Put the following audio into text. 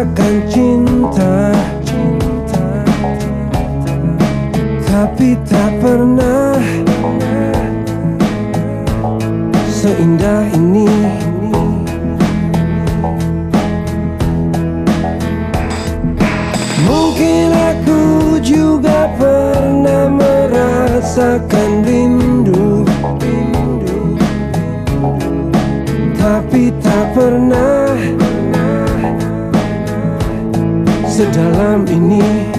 merasakan cinta. Tapi tak pernah Seindah ini. Mungkin aku juga pernah merasakan rindu Sedalam ini